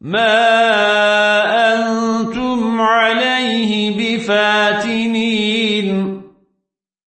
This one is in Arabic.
ما أنتم عليه بفاتنين